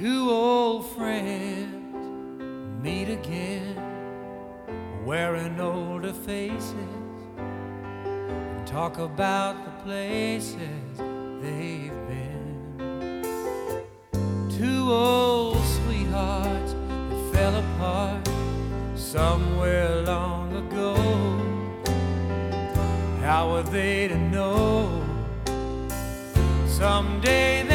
Two old friends meet again, wearing older faces, and talk about the places they've been. Two old sweethearts that fell apart somewhere long ago. How were they to know? Someday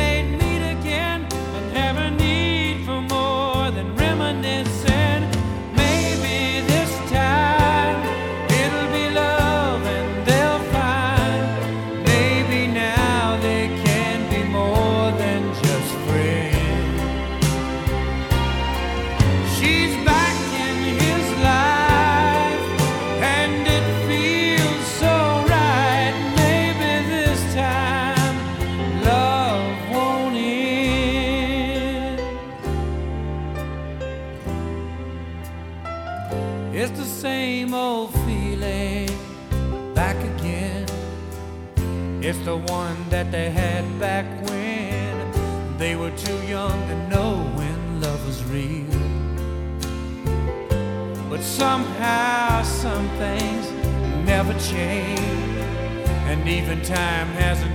It's the same old feeling back again. It's the one that they had back when they were too young to know when love was real. But somehow some things never change, and even time hasn't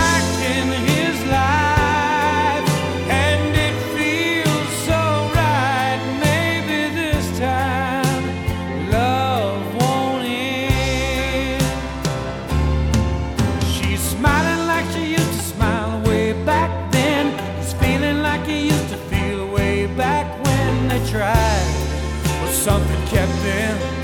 something kept them